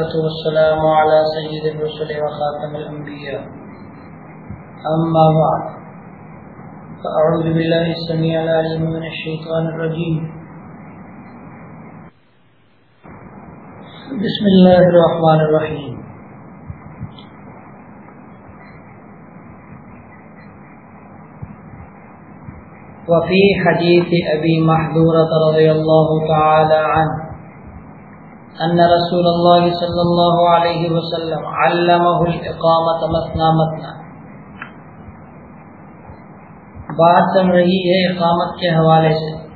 والسلام على سيد الرسل وخاتم الأنبياء. أما بعد، فأعوذ بالله السميع العليم من الشيطان الرجيم. بسم الله الرحمن الرحيم. وفي حديث أبي محذورة رضي الله تعالى عنه أن رسول الله صلى الله عليه وسلم علمه الإقامة مثنى مثنى. بات چل رہی ہے اقامت کے حوالے سے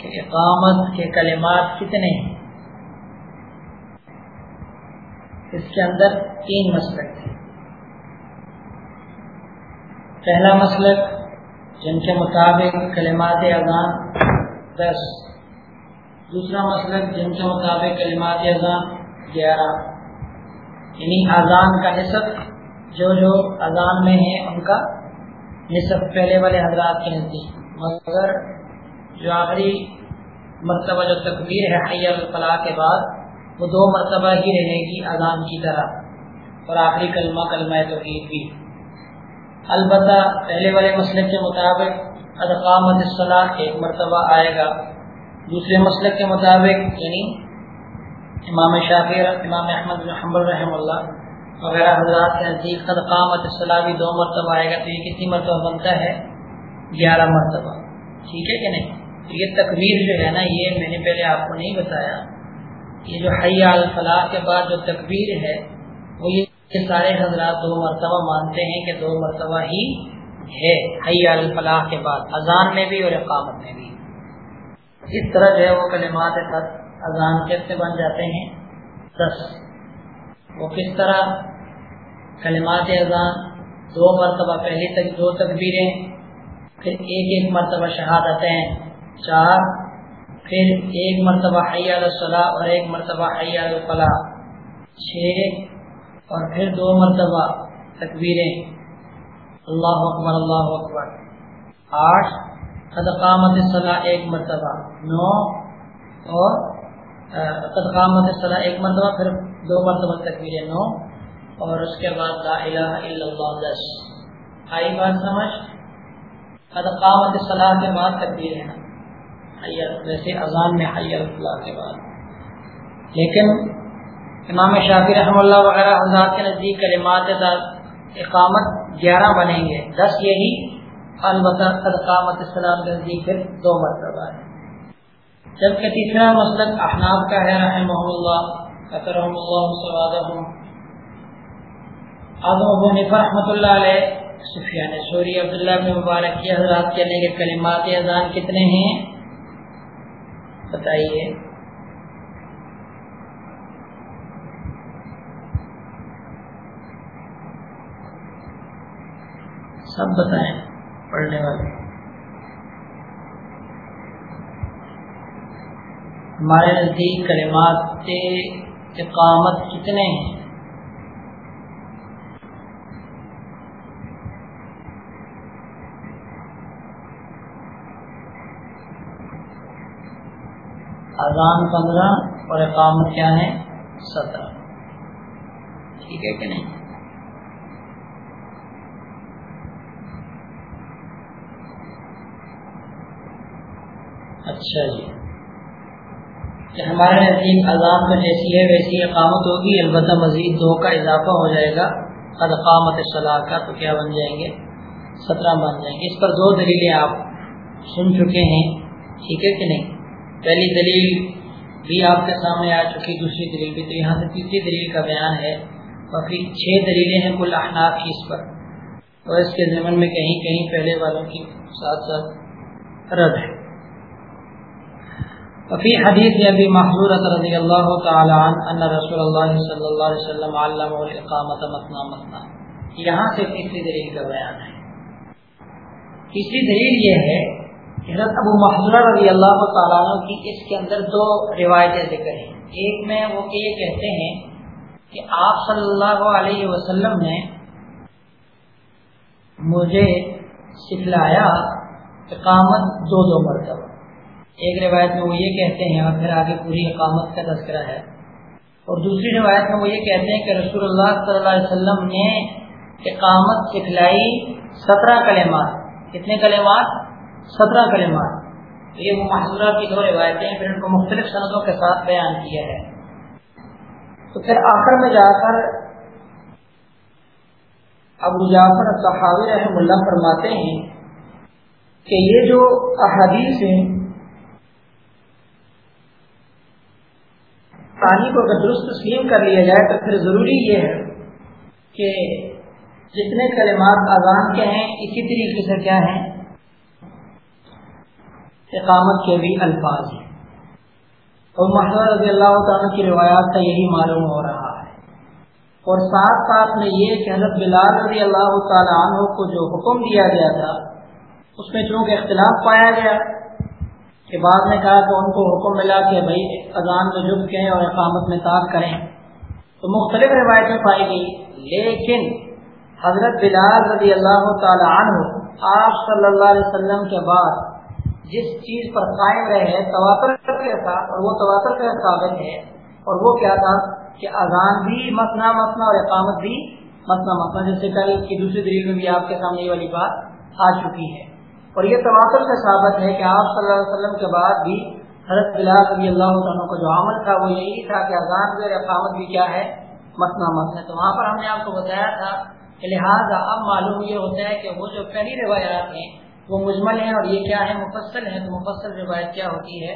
کہ اقامت کے کلمات کتنے ہیں. اس کے اندر تین مسلک تھے. پہلا مسلک جن کے مطابق کلمات اذان دس دوسرا مسلک جن کے مطابق کلمات اذان گیارہ یعنی اذان کا نصف جو جو اذان میں ہیں، ان کا نصف پہلے والے حضرات کے نزدیک۔ مگر جو آخری مرتبہ جو تکبیر ہے حی الفلاح کے بعد، وہ دو مرتبہ ہی رہے گی اذان کی طرح۔ اور آخری کلمہ کلمہ توحید بھی۔ البتہ پہلے والے مسلک کے مطابق ادقامت الصلاح ایک مرتبہ آئے گا۔ دوسرے مسلک کے مطابق یعنی امام شافی امام احمد بن حنبل رحم اللہ وغیرہ حضرات کے نزدیک ادقامت بھی دو مرتبہ آئے گا، تو یہ کتنی مرتبہ بنتا ہے؟ گیارہ مرتبہ۔ ٹھیک ہے کہ نہیں؟ تو یہ تکبیر جو ہے نا، یہ میں نے پہلے آپ کو نہیں بتایا۔ یہ جو حیا الفلاح کے بعد جو تکبیر ہے، وہ یہ سارے حضرات دو مرتبہ مانتے ہیں کہ دو مرتبہ ہی ہے حیا الفلاح کے بعد۔ اذان میں بھی اور اقامت میں بھی۔ اس طرح جو ہے وہ کلمات اذان کیسے بن جاتے ہیں۔ دس۔ وہ کس طرح کلمات اذان دو مرتبہ پہلی تک دو تکبیریں پھر ایک ایک مرتبہ شہادتیں، چار۔ پھر ایک مرتبہ حیا الصلاح اور ایک مرتبہ حیا الفلاح۔ چھ۔ اور پھر دو مرتبہ تکبیریں۔ اللہ اکبر اللہ اکبر۔ آٹھ۔ قدقامت صلاح ایک مرتبہ. نو اور قدقامت صلاح ایک مرتبہ، پھر دو مرتبہ تکبیریں نو اور اس کے بعد لا الہ الا اللہ دس آئی بات سمجھ؟ قدقامت صلاح کے بعد تکبیر ہے جیسے اذان میں حی اللہ کے بعد. لیکن امام شافی رحم اللہ وغیرہ حضرات کے نزدیک کلمات اقامت گیارہ بنیں گے. دس یہی البتہ قدقامت السلام کے نزدیک پھر دو مرتبہ ہے۔ جبکہ تیسرا مسلک احناف کا ہے رحمہ اللہ اکرم اللہ سوادہم آدم ابو نفر رحمۃ اللہ علیہ، سفیان سوری، عبداللہ بن مبارک کی حضرات کہنے کے کلمات اذان کتنے ہیں؟ بتائیے۔ سب بتائیں۔ پڑھنے والے۔ ہمارے نزدیک کلمات سے اقامت کتنے ہیں؟ اذان پندرہ اور اقامت کیا ہے؟ سترہ۔ ٹھیک ہے کہ نہیں؟ اچھا جی۔ کہ ہمارے نزدیک اذان تو جیسی ہے، ویسی اقامت ہوگی، البتہ مزید دو کا اضافہ ہو جائے گا۔ اقامت صلاح کا تو کیا بن جائیں گے؟ سترہ بن جائیں گے۔ اس پر دو دلیلیں آپ سن چکے ہیں، ٹھیک ہے کہ نہیں؟ پہلی دلیل بھی آپ کے سامنے آ چکی، دوسری دلیل بھی۔ تو یہاں سے تیسری دلیل کا بیان ہے۔ باقی چھ دلیلیں ہیں کل احناف کی اس پر۔ اور اس کے ضمن میں کہیں کہیں پہلے والوں کی ساتھ ساتھ رد ہے۔ وفي حديث ابي محذورة رضي الله تعالى عنه ان رسول الله صلى الله عليه وسلم علمه الاقامه مثنى مثنى یہاں سے تیسری دلیل کا بیان ہے؟ تیسری دلیل یہ ہے کہ حضرت ابو محضورہ رضی اللہ تعالیٰ عنہ کی اس کے اندر دو روایتیں ذکر ہیں۔ ایک میں وہ کہ یہ کہتے ہیں کہ آپ صلی اللہ علیہ وسلم نے مجھے سکھلایا اقامت دو دو مرتبہ۔ ایک روایت میں وہ یہ کہتے ہیں اور پھر آگے پوری اقامت کا تذکرہ ہے۔ اور دوسری روایت میں وہ یہ کہتے ہیں کہ رسول اللہ صلی اللہ علیہ وسلم نے اقامت سکھلائی سترہ کلمات۔ کتنے کلمات؟ سترہ کلمات۔ یہ وہ محضورہ کی دو روایتیں ہیں، پھر ان کو مختلف صنعتوں کے ساتھ بیان کیا ہے۔ تو پھر آخر میں جا کر ابو جعفر صحابی رحم اللہ فرماتے ہیں کہ یہ جو احادیث ہیں پانی کو اگر درست تسلیم کر لیا جائے تو پھر ضروری یہ ہے کہ جتنے کلمات اذان کے ہیں، اسی طریقے سے کیا ہیں؟ اقامت کے بھی الفاظ ہیں۔ اور محمد رضی اللہ تعالیٰ کی روایات کا یہی معلوم ہو رہا ہے۔ اور ساتھ ساتھ میں یہ کہ حضرت بلال رضی اللہ تعالیٰ عنہ کو جو حکم دیا گیا تھا، اس میں چونکہ اختلاف پایا گیا کہ بعد نے کہا کہ ان کو حکم ملا کہ بھائی اذان میں جھک کے اور اقامت میں تاخ کریں۔ تو مختلف روایتیں پائی گئی لیکن حضرت بلال رضی اللہ تعالی عنہ آپ صلی اللہ علیہ وسلم کے بعد جس چیز پر قائم رہے تواتر کے ساتھ اور وہ تواتر کا ثابت ہے اور وہ کیا تھا کہ اذان بھی مسنا مسنا اور اقامت بھی مسنا مسنا جیسے کل کی دوسری دلیل میں بھی آپ کے سامنے یہ والی بات آ چکی ہے۔ اور یہ تواتر سے ثابت ہے کہ آپ صلی اللہ علیہ وسلم کے بعد بھی حضرت بلال رضی اللہ عنہ کا جو عمل تھا وہ یہی تھا کہ اذان اور اقامت بھی کیا ہے مسنا مسنا تو وہاں پر ہم نے آپ کو بتایا تھا کہ لہٰذا اب معلوم یہ ہوتا ہے کہ وہ جو پہلی روایات ہیں، وہ مجمل ہیں اور یہ کیا ہے مفصل ہے تو مفصل روایت کیا ہوتی ہے؟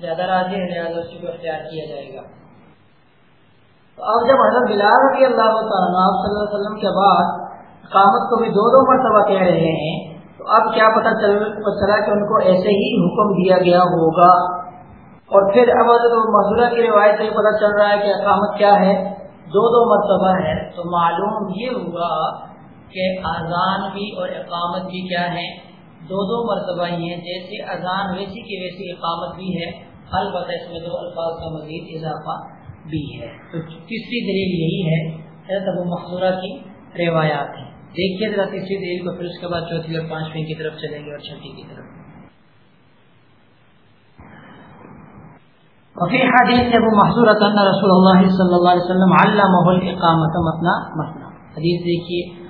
زیادہ راضی ہے لہٰذا اسی کو اختیار کیا جائے گا۔ تو اب جب حضرت بلال رضی اللہ تعالیٰ آپ صلی اللہ علیہ وسلم کے بعد اقامت کو بھی دو دو مرتبہ کہہ رہے ہیں اب کیا پتہ چل چلا کہ ان کو ایسے ہی حکم دیا گیا ہوگا۔ اور پھر اب مزورہ کی روایت سے پتہ چل رہا ہے کہ اقامت کیا ہے؟ دو دو مرتبہ ہے۔ تو معلوم یہ ہوا کہ اذان بھی اور اقامت بھی کیا ہے؟ دو دو مرتبہ ہی ہیں۔ جیسے اذان ویسی کی ویسی اقامت بھی ہے۔ البتہ اس میں دو الفاظ کا مزید اضافہ بھی ہے۔ تو تیسری دلیل یہی ہے۔ حضرت ابو محضورہ کی روایات ہیں۔ دیکھیے ذرا تیسری دلیل کو، پھر اس کے بعد چوتھی اور پانچویں کی طرف چلیں گے اور چھٹی کی طرف۔ وفي حديث ابو محذورة ان رسول الله صلى الله عليه وسلم علمه الاقامه مثنى مثنى حدیث دیکھیے۔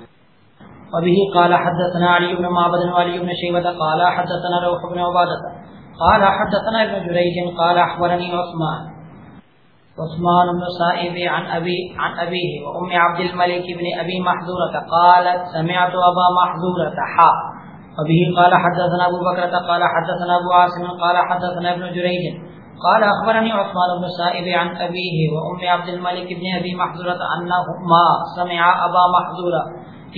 وبه قال حدثنا علي بن معبد وعلي بن شيبة قال حدثنا روح بن عبادة قال حدثنا ابن جريج قال اخبرني عثمان۔ عثمان بن صائب عن ابي عن ابيه وام عبد الملك بن ابي محذوره قالت سمعت ابا محذوره حا. وبه قال حدثنا ابو بكر قال حدثنا ابو عاصم، قال حدثنا ابن جريج. قال اخبرني عثمان بن صائب عن ابيه وام عبد الملك بن ابي محذوره انهما سمع ابا محذوره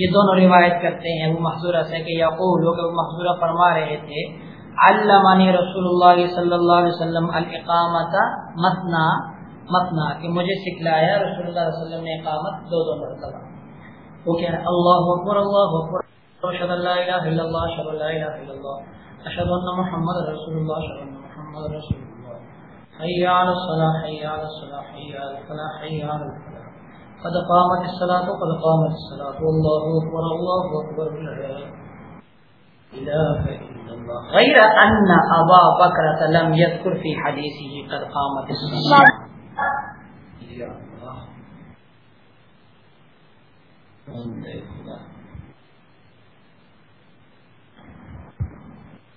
یہ دونوں روایت کرتے ہیں۔ ابو محذورہ سے کہ یقول وہ کہ ابو محذورہ فرما رہے تھے علمانی رسول اللہ صلی اللہ علیہ وسلم الاقامت مثنا متنا کہ مجھے سکھلایا رسول اللہ علیہ وسلم نے اقامت دو دو مرتبہ۔ وہ کہہ رہا اللہ اکبر اللہ اکبر اشهد ان لا اله الا الله اشهد ان لا اله الا الله اشهد ان محمد رسول الله اشهد ان محمد رسول الله حي على الصلاه حي على الصلاه حي على الفلاح حي على الفلاح۔ قد قامت الصلاه قد قامت الصلاه والله اكبر الله اكبر لا اله الا الله غير ان ابا بكر لم يذكر في حديثه قد قامت الصلاه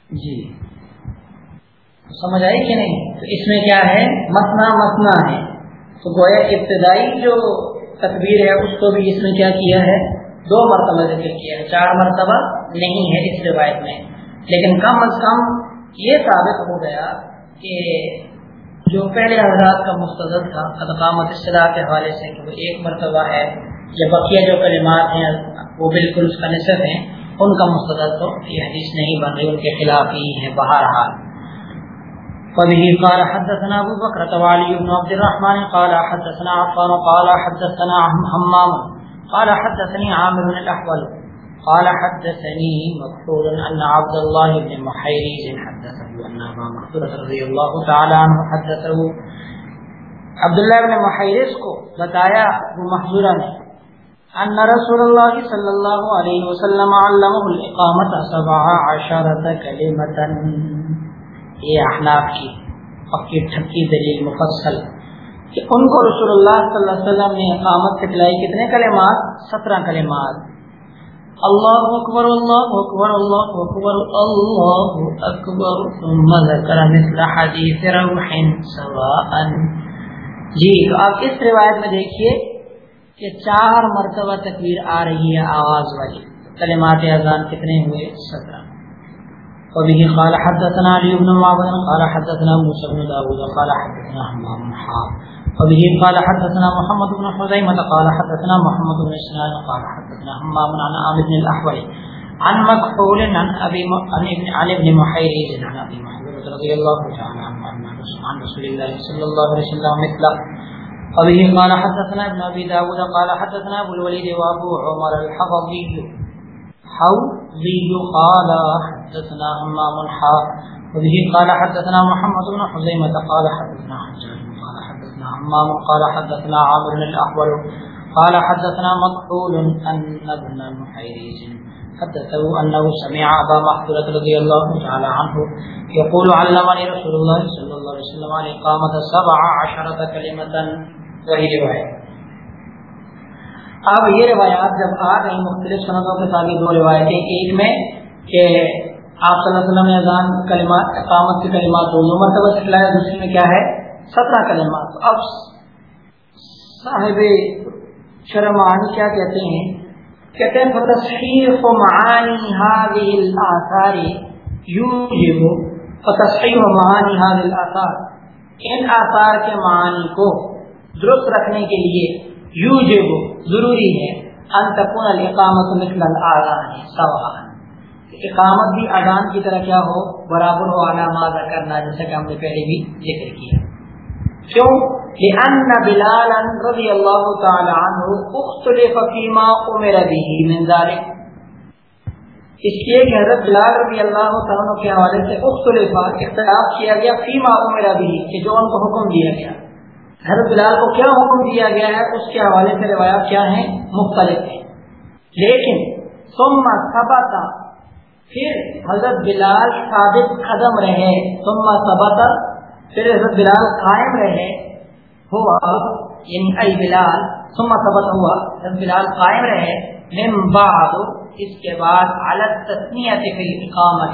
جی. سمجھ آئی کہ نہیں؟ تو اس میں کیا ہے؟ مسنا مسنا ہے. تو گویا ابتدائی جو تکبیر ہے، اس کو بھی اس میں کیا کیا ہے؟ دو مرتبہ ذکر کیا ہے. چار مرتبہ نہیں ہے اس روایت میں. لیکن کم از کم یہ ثابت ہو گیا کہ جو پہلے حضرات کا مستدل تھا ادقامت اصطلاح کے حوالے سے کہ وہ ایک مرتبہ ہے، یا بقیہ جو کلمات ہیں، وہ بالکل اس کا نصف ہیں، ان کا مستدل تو یہ حدیث نہیں بن رہی، ان کے خلاف ہی ہے بہرحال۔ وبه قال حدثنا ابو بكر وعلي بن عبد الرحمن قال حدثنا عفان، قال حدثنا حمام، قال حدثني عامر بن الاحول قال حدثني مكحول أن عبد الله بن محيريز حدثه أن أبا محفورة رضي الله تعالى عنه حدثه. عبد بن محيريز کو بتایا وہ محضورہ نے ان رسول اللہ صلی اللہ علیہ وسلم علمه الاقامت سبع عشرت کلمتا یہ احناف کی پکی ٹھکی دلیل مفصل کہ ان کو رسول اللہ صلی اللہ علیہ وسلم نے اقامت سکھلائی کتنے کلمات؟ سترہ کلمات. اللہ اکبر اللہ اکبر اللہ اکبر اللہ اکبر ثم ذکر مثل حدیث روح سواء جی تو آپ اس روایت میں دیکھیے کہ چار مرتبہ تکبیر آ رہی ہے آواز والی کلمات اذان کتنے ہوئے سترہ وبه قال حدثنا علي بن معبد قال حدثنا موسى بن داود، قال حدثنا حمام بن حار. وبه قال حدثنا محمد بن حزيمة قال حدثنا محمد بن اسنان قال حدثنا حمام عن عامر بن الأحول. عن مكحول عن أبي م... عن ابن علي بن محيريز، عن أبي محمود رضي الله تعالى عنه، عن رسول الله صلى الله عليه وسلم مثله. وبه قال حدثنا ابن أبي داود، قال حدثنا أبو الوليد وأبو عمر الحفظي حوضي قال حدثنا همام حا وبه قال حدثنا محمد بن حزيمة قال حدثنا حجاج قال حدثنا همام قال حدثنا عامر الأحول قال حدثنا مقحول أن ابن المحيريز حدثه أنه سمع أبا محفلة رضي الله تعالى عنه يقول علمني رسول الله صلى الله عليه وسلم عن إقامة سبع عشرة كلمة. وهي رواية. اب یہ روایات جب آ گئی مختلف صنعتوں کے ساتھ دو روایتیں، ایک میں کہ آپ صلی اللہ علیہ وسلم نے اذان کلمات، اقامت کے کلمات دو مرتبہ سکھلایا دوسری میں کیا ہے؟ سترہ کلمات۔ اب صاحب شرمانی کیا کہتے ہیں؟ کہتے ہیں فتصحیح معانی هذه الاثار یوجب فتصحیح معانی هذه الاثار ان آثار کے معانی کو درست رکھنے کے لیے یو یوجب، ضروری ہے ان تکون الاقامت مثل الاذان، سواء۔ اقامت بھی اذان کی طرح کیا ہو؟ برابر ہو علامات کرنا جیسا کہ ہم نے پہلے بھی ذکر کیا۔ کیوں؟ لأن بلالا رضی اللہ تعالی عنہ اختلف فیما امر به من ذلك اس لیے کہ حضرت بلال رضی اللہ تعالیٰ کے حوالے سے اختلف، اختلاف کیا گیا فیما امر به، کہ جو ان کو حکم دیا گیا۔ حضرت بلال کو کیا حکم دیا گیا ہے؟ اس کے حوالے سے روایات کیا ہیں؟ مختلف ہیں۔ لیکن ثم ثبت، پھر حضرت بلال ثابت قدم رہے۔ ثم ثبت، پھر حضرت بلال قائم رہے۔ ہوا یعنی ای بلال، ثم ثبت ہوا۔ حضرت بلال قائم رہے۔ من بعد، اس کے بعد علی التسمیت فی اقامت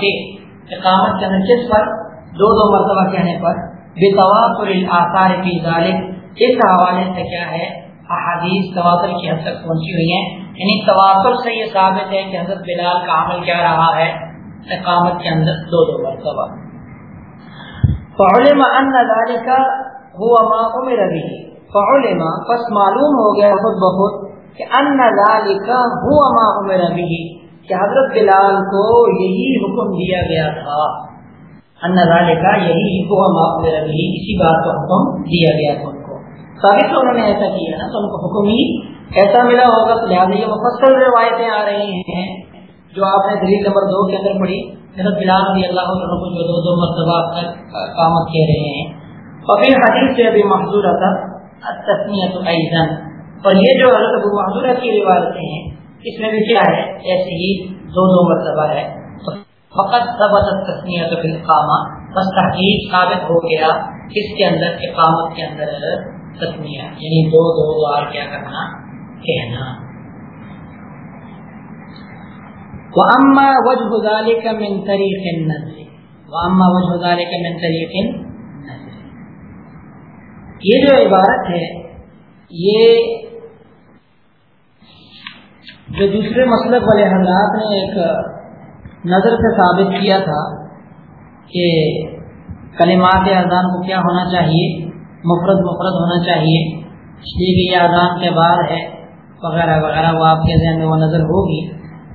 اقامت کے اندر پر؟ دو دو مرتبہ کہنے پر۔ بتواتر الاثار فی ذلک اس حوالے سے کیا ہے؟ احادیث تواتر کی حد تک پہنچی ہوئی ہیں. یعنی تواتر سے یہ ثابت ہے کہ حضرت بلال کا عمل کیا رہا ہے؟ اقامت کے اندر دو دو مرتبہ. فعلم ان ذلك هو ما امر به. فعلم، پس معلوم ہو گیا خود بخود کہ ان ذلك هو ما امر به، کہ حضرت بلال کو یہی حکم دیا گیا تھا. ان کا یہی بھی اسی بات کا حکم دیا گیا تھا ان کو. ثابت انہوں نے ایسا کیا نا تو ان کو حکم ہی ایسا ملا ہوگا تو لہٰذا یہ مفصل روایتیں آ رہی ہیں جو آپ نے دلیل نمبر دو کے اندر پڑھی، حضرت بلال رضی اللہ عنہ کو جو دو دو مرتبہ کامت کہہ رہے ہیں۔ اور پھر حدیث سے ابھی محضور تھا تسمیت ایزن اور یہ جو حضرت ابو محضور کی روایتیں ہیں، اس میں بھی کیا ہے؟ ایسے ہی دو دو مرتبہ ہے۔ فقط ثبت تسمیت فی بس تحقیق ثابت ہو گیا اس کے اندر، اقامت کے اندر تسمیہ یعنی دو دو بار کیا کرنا، کہنا۔ واما وجه ذلك من طريق النزل واما وجه ذلك من طريق النزل یہ جو عبارت ہے، یہ جو دوسرے مسلک والے حضرات نے ایک نظر سے ثابت کیا تھا کہ کلمات اذان کو کیا ہونا چاہیے؟ مفرد مفرد ہونا چاہیے۔ اس لیے کہ یہ اذان کے بعد ہے، وغیرہ وغیرہ، وہ آپ کے ذہن میں وہ نظر ہوگی۔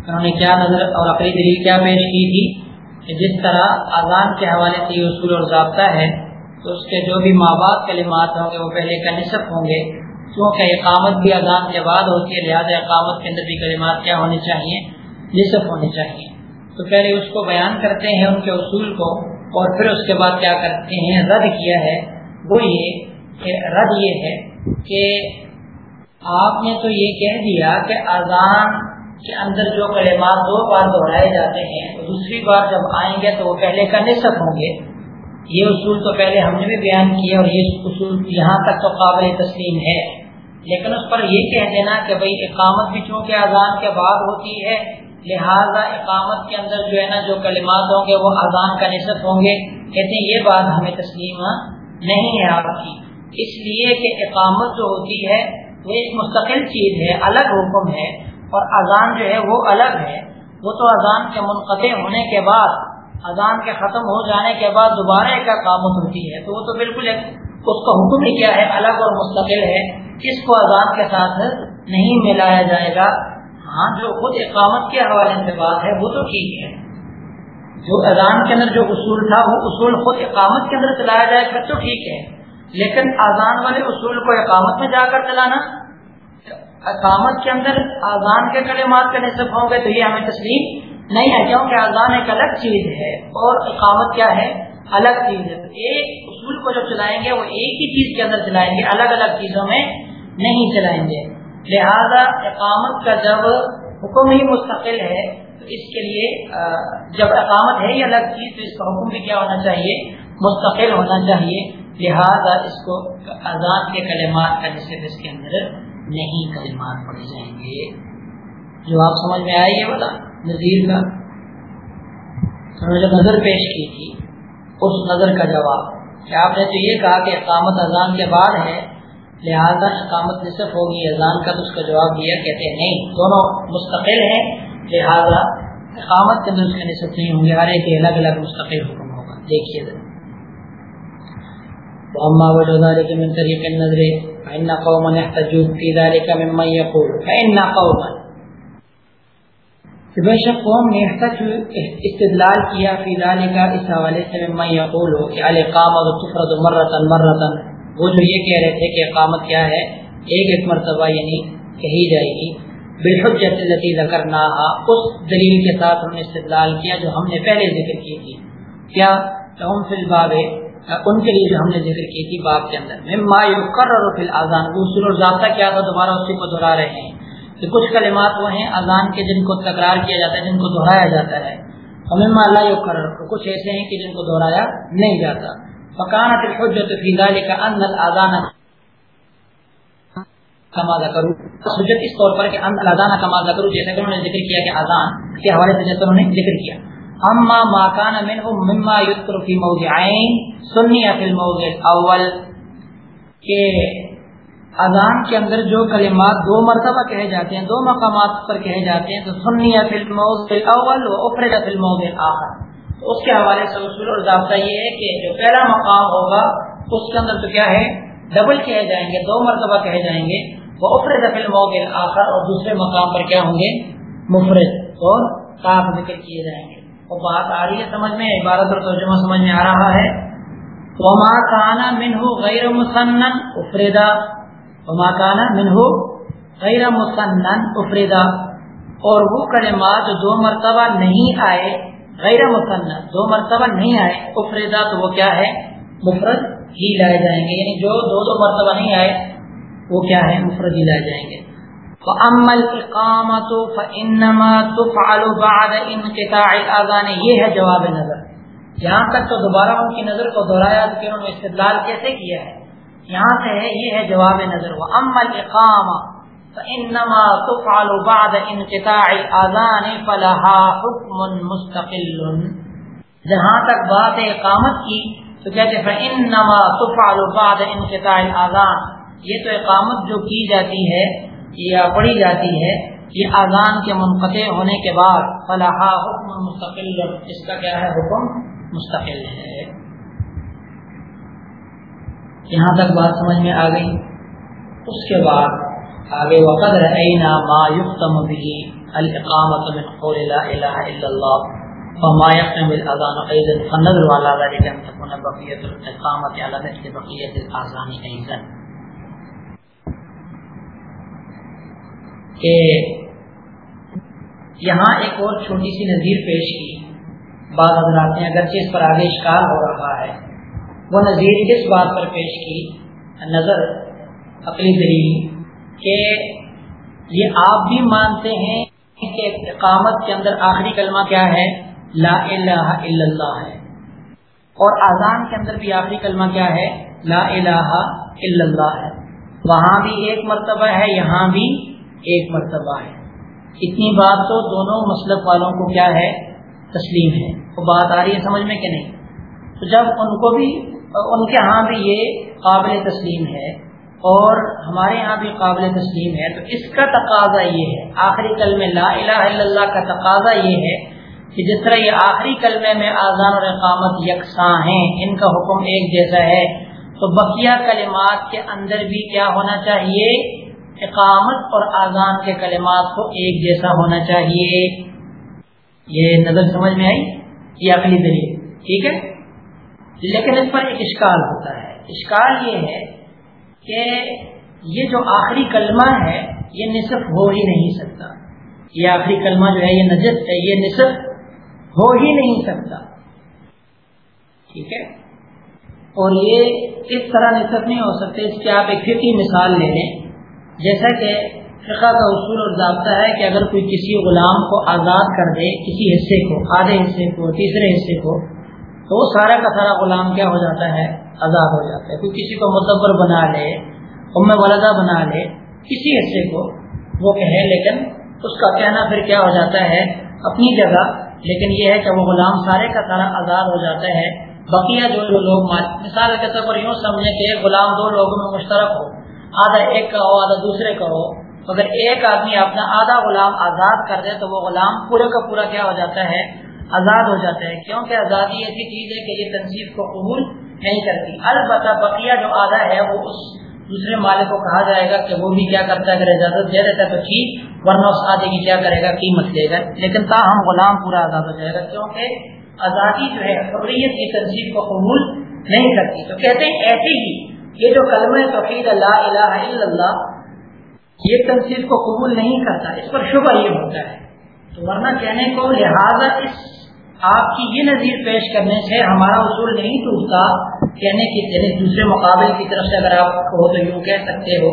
انہوں نے کیا نظر اور عقلی دلیل کیا پیش کی تھی کہ جس طرح اذان کے حوالے سے یہ اصول اور ضابطہ ہے، تو اس کے جو بھی ماں باپ کلمات ہوں گے، وہ پہلے کا نصف ہوں گے۔ کیونکہ اقامت بھی اذان کے بعد ہوتی ہے، لہٰذا اقامت کے اندر بھی کلمات کیا ہونی چاہیے؟ نصف ہونی چاہیے۔ تو پہلے اس کو بیان کرتے ہیں ان کے اصول کو اور پھر اس کے بعد کیا کرتے ہیں، رد کیا ہے، وہ یہ کہ رد یہ ہے کہ آپ نے تو یہ کہہ دیا کہ اذان کے اندر جو کلمات دو بار دہرائے جاتے ہیں دوسری بار جب آئیں گے تو وہ پہلے کا نصف ہوں گے۔ یہ اصول تو پہلے ہم نے بھی بیان کیا اور یہ اصول یہاں تک تو قابل تسلیم ہے۔ لیکن اس پر یہ کہہ دینا کہ بھائی اقامت بھی چونکہ اذان کے بعد ہوتی ہے لہذا اقامت کے اندر جو ہے نا جو کلمات ہوں گے وہ اذان کا نصف ہوں گے، کہتے ہیں یہ بات ہمیں تسلیم نہیں ہے آپ کی۔ اس لیے کہ اقامت جو ہوتی ہے، وہ ایک مستقل چیز ہے، الگ حکم ہے، اور اذان جو ہے وہ الگ ہے۔ وہ تو اذان کے منقطع ہونے کے بعد، اذان کے ختم ہو جانے کے بعد دوبارہ ایک اقامت ہوتی ہے۔ تو وہ تو بالکل اس کا حکم ہی کیا ہے؟ الگ اور مستقل ہے۔ اس کو اذان کے ساتھ نہیں ملایا جائے گا۔ ہاں جو خود اقامت کے حوالے سے بات ہے، وہ تو ٹھیک ہے۔ جو اذان کے اندر جو اصول تھا، وہ اصول خود اقامت کے اندر چلایا جائے، پھر تو ٹھیک ہے۔ لیکن اذان والے اصول کو اقامت میں جا کر چلانا، اقامت کے اندر اذان کے کلمات کا نصف ہوں گے تو یہ ہمیں تسلیم نہیں ہے، کیونکہ اذان ایک الگ چیز ہے۔ اور اقامت کیا ہے؟ الگ چیز ہے۔ ایک اصول کو جو چلائیں گے، وہ ایک ہی چیز کے اندر چلائیں گے، الگ الگ چیزوں میں نہیں چلائیں گے۔ لہذا اقامت کا جب حکم ہی مستقل ہے، تو اس کے لیے جب اقامت ہے ہی الگ چیز، تو اس کا حکم بھی کیا ہونا چاہیے؟ مستقل ہونا چاہیے۔ لہذا اس کو اذان کے کلمات کا نصف اس کے اندر نہیں کلمات پڑے جائیں گے۔ جو آپ سمجھ میں آئے، یہ بتا نظیر کا۔ جو نظر پیش کی تھی، اس نظر کا جواب۔ کہ آپ نے تو یہ کہا کہ اقامت اذان کے بعد ہے لہذا اقامت نصف ہوگی، اذان کا تو اس کا جواب دیا، کہتے ہیں نہیں، دونوں مستقل ہیں، لہذا اقامت کے اندر اس کا نصف نہیں ہوں گے، ہر ایک الگ الگ مستقل حکم ہوگا۔ دیکھیے۔ ذرا وجه ذلك من طريق النظر فإن قوما يحتجون في ذلك ممن يقول، فإن قوما۔ بے شک قوم نے استدلال کیا، فی ذالک اس حوالے سے میں یقول کہ تفرد وہ جو یہ کہہ رہے تھے کہ اقامت کیا ہے، ایک ایک مرتبہ یعنی کہی جائے گی۔ بالحجت التي ذکرناها، اس دلیل کے ساتھ ہم نے استدلال کیا جو ہم نے پہلے ذکر کی تھی۔ کیا؟ فی الباب، ان کے لیے جو ہم نے ذکر کی تھی باب کے اندر۔ مما یقرر فی الاذان اصول اور ذاتہ کیا تھا دوبارہ اسی کو دہرا رہے ہیں۔ کہ کچھ کلمات وہ ہیں اذان کے جن کو تکرار کیا جاتا ہے، جن کو دہرایا جاتا ہے۔ ہمیں اللہ کچھ ایسے ہیں کہ جن کو دہرایا نہیں جاتا۔ فکانت الحجت فی ذلك ان الاذان کما ذکر حجت اس طور پر کہ ان الاذان کما ذکر جیسے کہ انہوں نے ذکر کیا کہ اذان کے حوالے سے جیسے انہوں نے ذکر کیا۔ اما ما كان منه مما يذكر في موضعين، سنی فی الموضع الاول کہ اذان کے اندر جو کلمات دو مرتبہ کہے جاتے ہیں، دو مقامات پر کہے جاتے ہیں، تو سنیا فلم اول و افرد فلم آخر تو اس کے حوالے سے اصول اور ضابطہ یہ ہے کہ جو پہلا مقام ہوگا، اس کے اندر تو کیا ہے؟ ڈبل کہے جائیں گے، دو مرتبہ کہے جائیں گے۔ وہ افرد فلم آخر اور دوسرے مقام پر کیا ہوں گے؟ مفرد اور صاف ذکر کیے جائیں گے۔ وہ بات آ رہی ہے سمجھ میں؟ عبارت اور ترجمہ سمجھ میں آ رہا ہے۔ وما کانا منہ غیر مسن افریدا ماکانہ منہو غیر مسنن افریدا اور وہ کلمات جو دو مرتبہ نہیں آئے غیر مسن دو مرتبہ نہیں آئے افریدا تو وہ کیا ہے؟ مفرد ہی لائے جائیں گے یعنی جو دو دو مرتبہ نہیں آئے، وہ کیا ہے؟ مفرد ہی لائے جائیں گے۔ فَأَمَّا الْإِقَامَةُ فَإِنَّمَا تُفْعَلُ بَعْدَ انْقِطَاعِ الْآذَانِ یہ ہے جواب نظر۔ یہاں تک تو دوبارہ ان کی نظر کو دہرایا کہ انہوں نے استدلال کیسے کیا ہے؟ یہاں سے ہے، یہ ہے جواب نظر۔ و امل اقام انما تفعل بعد انقطاع الاذان فلها حکم مستقل. جہاں تک بات اقامت کی، تو کہتے ہیں انما تفعل بعد انقطاع الاذان یہ تو اقامت جو کی جاتی ہے، یا پڑھی جاتی ہے، یہ اذان کے منقطع ہونے کے بعد فلاح حکم مستقل. اس کا کیا ہے؟ حکم مستقل ہے. یہاں تک بات سمجھ میں آ گئی۔ اس کے بعد آگے وقت رہینا ما یختم به الاقامت من قول لا الہ الا اللہ فما یختم بالاذان ایضا فنظر على ذلك ان تكون بقیت الاقامت على مثل بقیت الاذان ایضا کہ یہاں ایک اور چھوٹی سی نظیر پیش کی۔ بعض حضرات نے اگرچہ اس پر آگے اشکال ہو رہا ہے، وہ نظیر اس بات پر پیش کی، نظر عقلی دلیل کہ یہ آپ بھی مانتے ہیں کہ اقامت کے اندر آخری کلمہ کیا ہے؟ لا الہ الا اللہ ہے۔ اور آزان کے اندر بھی آخری کلمہ کیا ہے؟ لا الہ الا اللہ ہے۔ وہاں بھی ایک مرتبہ ہے، یہاں بھی ایک مرتبہ ہے۔ اتنی بات تو دونوں مسلک والوں کو کیا ہے؟ تسلیم ہے۔ وہ بات آ رہی ہے سمجھ میں کہ نہیں؟ تو جب ان کو بھی، ان کے ہاں بھی یہ قابل تسلیم ہے۔ اور ہمارے ہاں بھی قابل تسلیم ہے۔ تو اس کا تقاضا یہ ہے۔ آخری کلمے لا الہ الا اللہ کا تقاضا یہ ہے کہ جس طرح یہ آخری کلمے میں آزان اور اقامت یکساں ہیں، ان کا حکم ایک جیسا ہے۔ تو بقیہ کلمات کے اندر بھی کیا ہونا چاہیے؟ اقامت اور آزان کے کلمات کو ایک جیسا ہونا چاہیے۔ یہ نظر سمجھ میں آئی؟ یہ عقلی دلیل ٹھیک ہے؟ لیکن اس پر ایک اشکال ہوتا ہے۔ اشکال یہ ہے کہ یہ جو آخری کلمہ ہے، یہ نصف ہو ہی نہیں سکتا۔ یہ آخری کلمہ جو ہے، یہ نجس ہے، یہ نصف ہو ہی نہیں سکتا۔ ٹھیک ہے؟ اور یہ اس طرح نصف نہیں ہو سکتے۔ اس کی آپ ایک فکی مثال لے لیں۔ جیسا کہ فقہ کا اصول اور ضابطہ ہے کہ اگر کوئی کسی غلام کو آزاد کر دے، کسی حصے کو، آدھے حصے کو، تیسرے حصے کو، تو وہ سارا کا سارا غلام کیا ہو جاتا ہے؟ آزاد ہو جاتا ہے۔ کوئی کسی کو متبر بنا لے، ام ولدہ بنا لے، کسی حصے کو وہ کہے، لیکن اس کا کہنا پھر کیا ہو جاتا ہے؟ اپنی جگہ۔ لیکن یہ ہے کہ وہ غلام سارے کا سارا آزاد ہو جاتا ہے۔ بقیہ جو جو لوگ مثال کے طور پر یوں سمجھیں کہ غلام دو لوگوں میں مشترک ہو، آدھا ایک کا ہو، آدھا دوسرے کا ہو اگر ایک آدمی اپنا آدھا غلام آزاد کر دے تو وہ غلام پورے کا پورا کیا ہو جاتا ہے؟ آزاد ہو جاتا ہے۔ کیونکہ آزادی ایسی چیز ہے کہ یہ تنصیب کو قبول نہیں کرتی۔ البتہ بقیہ جو آدھا ہے وہ اس دوسرے مالک کو کہا جائے گا کہ وہ بھی کیا کرتا ہے اگر اجازت دے دیتا ہے تو ٹھیک، ورنہ اس آدھے کی کیا کرے گا، قیمت لے گا۔ لیکن تاہم غلام پورا آزاد ہو جائے گا، کیونکہ آزادی جو ہے، حریت کی تنصیب کو قبول نہیں کرتی۔ تو کہتے ہیں ایسے ہی یہ جو کلمہ توحید اللہ الہ الا اللہ، یہ تنصیب کو قبول نہیں کرتا، اس پر شبہ یہ ہوتا ہے۔ تو ورنہ کہنے کو لہٰذا اس آپ کی یہ نظیر پیش کرنے سے ہمارا اصول نہیں ٹوٹتا یعنی کہنے کی یعنی دوسرے مقابل کی طرف سے اگر آپ کہو تو یوں کہہ سکتے ہو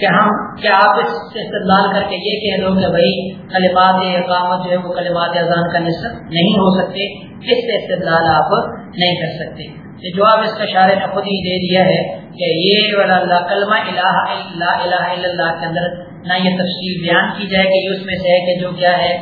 کہ ہم کیا آپ اس سے استدلال کر کے یہ کہہ دو کہ بھائی کلمات اقامت جو ہے وہ کلمات اذان کا نصف نہیں ہو سکتے، اس سے استدلال آپ نہیں کر سکتے۔ جواب اس کا شارے نے خود ہی دے دیا ہے کہ یہ والا اللہ، کلمہ الہ الا الہ الا اللہ کے اندر نہ یہ تفصیل بیان کی جائے کہ یہ اس میں سے ہے کہ جو کیا ہے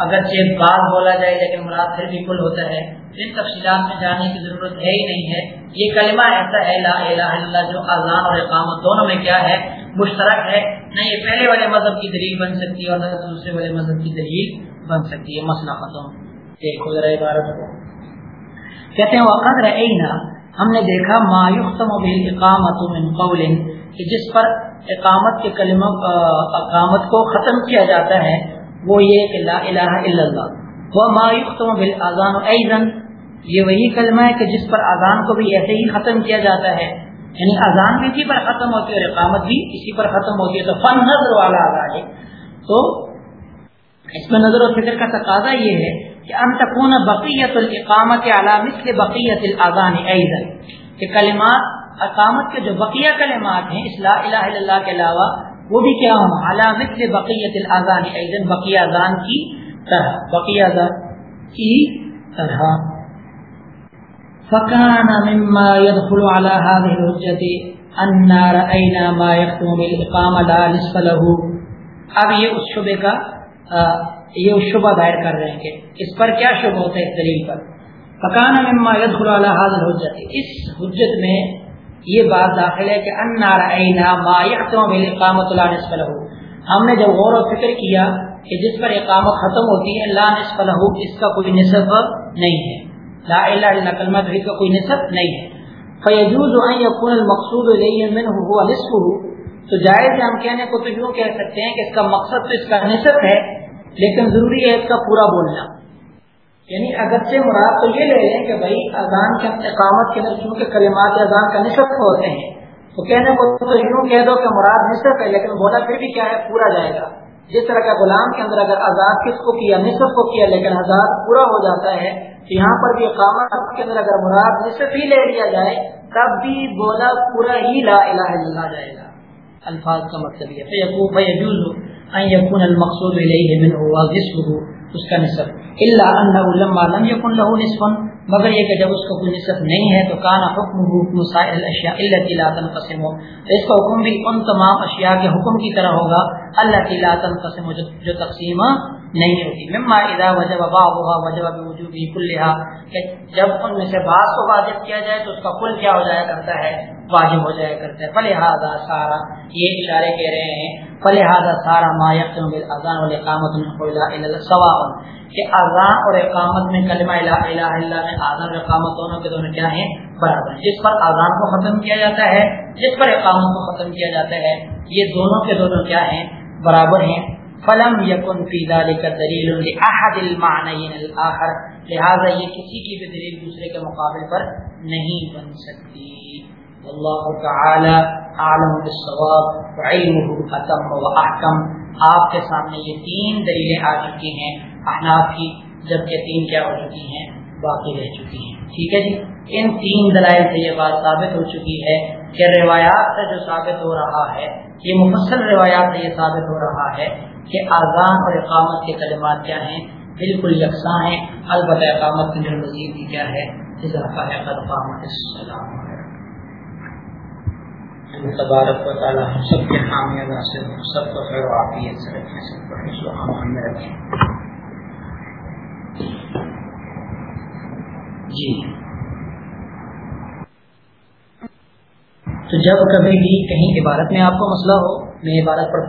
اگرچہ بعض بولا جائے لیکن مراد پھر بھی کل ہوتا ہے ان تفصیلات میں جانے کی ضرورت ہے ہی نہیں ہے۔ یہ کلمہ ایسا ہے، لا الہ الا جو اذان اور اقامت دونوں میں کیا ہے؟ مشترک ہے۔ نہ یہ پہلے والے مذہب کی دلیل بن سکتی ہے اور نہ دوسرے والے مذہب کی دلیل بن سکتی ہے۔ مسئلہ ختم۔ دیکھو ذرا عبارت کو۔ کہتے ہیں وقت رہنا ہم نے دیکھا، ما یختم بالاقامت من قول، کہ جس پر اقامت کے کلمہ اقامت کو ختم کیا جاتا ہے۔ وہ یہ کہ لا الہ الا اللہ. وہ ما یختم بالاذان ايضا یہ وہی کلمہ ہے کہ جس پر اذان کو بھی ایسے ہی ختم کیا جاتا ہے. یعنی اذان بھی اسی پر ختم ہوتی ہے اور اقامت بھی اسی پر ختم ہوتی ہے. تو فن نظر والا ہے. تو اس میں نظر و فکر کا تقاضا یہ ہے کہ ان تکون بقیت الاقامت علی مثل بقیت الاذان ايضا کہ کلمات، اقامت کے جو بقیہ کلمات ہیں، اس لا الہ الا اللہ کے علاوہ وہ بھی کیا ہوں علامت بقیت الازان ایزن بقیہ اذان کی طرح، بقیہ اذان کی طرح۔ فکان مما يدخل على هذه الحجة ان رأينا ما يختم بالاقامة لا نصف له۔ اب یہ اس شبہ کا یہ اس شبہ دائر کر رہے ہیں کہ اس پر کیا شبہ ہوتا ہے اس دلیل پر؟ فکان مما يدخل على هذه الحجة۔ اس حجت میں یہ بات داخل ہے کہ ہم نے جب غور و فکر کیا کہ جس پر اقامت ختم ہوتی ہے، لا نصف له اس کا کوئی نصف نہیں ہے۔ لا الہ الا کلمہ کا کوئی نصف نہیں ہے۔ فیجوز ان یکون المقصود الیہ منه هو نصفه۔ تو جائز ہم کہنے کو تو یوں کہہ سکتے ہیں کہ اس کا مقصد تو اس کا نصف ہے، لیکن ضروری ہے اس کا پورا بولنا۔ یعنی اگرچہ مراد تو یہ لے لیں کہ بھائی اذان کے اقامت کے اندر چونکہ کلمات اذان کا نصف ہوتے ہیں، تو کہنے کو مطلب تو یوں کہہ دو کہ مراد نصف ہے، لیکن بولا پھر بھی کیا ہے؟ پورا جائے گا۔ جس طرح کا غلام کے اندر اگر آزاد کس کو کیا، نصف کو کیا، لیکن آزاد پورا ہو جاتا ہے، تو یہاں پر بھی اقامت کے اندر اگر مراد نصف ہی لے لیا جائے، تب بھی بولا پورا ہی لا الہ الا اللہ جائے گا۔ الفاظ کا مطلب یہ المقصود الیہ منه وجسمه اس کا نصف اللہ لم له نصف مگر یہ کہ جب اس کو کوئی نصف نہیں ہے تو کانا حکم حکم اشیاء اللہ کی لاتن قسم اس کا حکم بھی ان تمام اشیاء کے حکم کی طرح ہوگا اللہ کی لاتن قسم جو تقسیم نہیں ہوتی۔ مما ادا وجب بابا وجب وجوب کلحا کہ جب ان میں سے بعض کو واجب کیا جائے تو اس کا کل کیا ہو جایا کرتا ہے؟ واجب ہو جایا کرتا ہے۔ فلحاظہ سارا، یہ اشارے کہہ رہے ہیں فلحاظہ سارا ما یقم بالاذان والاقامت سواء۔ کہ اذان اور اقامت میں کلمہ الہ الہ اللہ میں اذان اور اقامت دونوں کے دونوں کیا ہیں؟ برابر۔ جس پر اذان کو ختم کیا جاتا ہے، جس پر اقامت کو ختم کیا جاتا ہے، یہ دونوں کے دونوں کیا ہیں؟ برابر ہیں۔ فلم یقن فی ذلك دلیل لاحد المعنیین الاخر لہذا یہ کسی کی بھی دلیل دوسرے کے مقابل پر نہیں بن سکتی۔ اللہ تعالی عالم بالصواب وعلمه اتم واحکم آپ کے سامنے یہ تین دلیلیں آ چکی ہیں، احناف کی جبکہ تین کیا ہو چکی ہیں، باقی رہ چکی ہیں۔ ٹھیک ہے جی؟ ان تین دلائل سے یہ بات ثابت ہو چکی ہے کہ روایات سے جو ثابت ہو رہا ہے، یہ مفصل روایات سے یہ ثابت ہو رہا ہے کہ آزان اور اقامت کے کلمات کیا ہیں۔ بالکل یکساں ہیں، البتہ اقامت کے مزید کیا ہے، اضافہ ہے السلام۔ تبارک و تعالیٰ ہم سب کے حامی ناصر سب کو خیر و عافیت سے رکھیں سب کو حفظ و امان میں رکھیں۔ جی۔ تو جب کبھی بھی کہیں عبارت میں آپ کو مسئلہ ہو، میں عبارت پر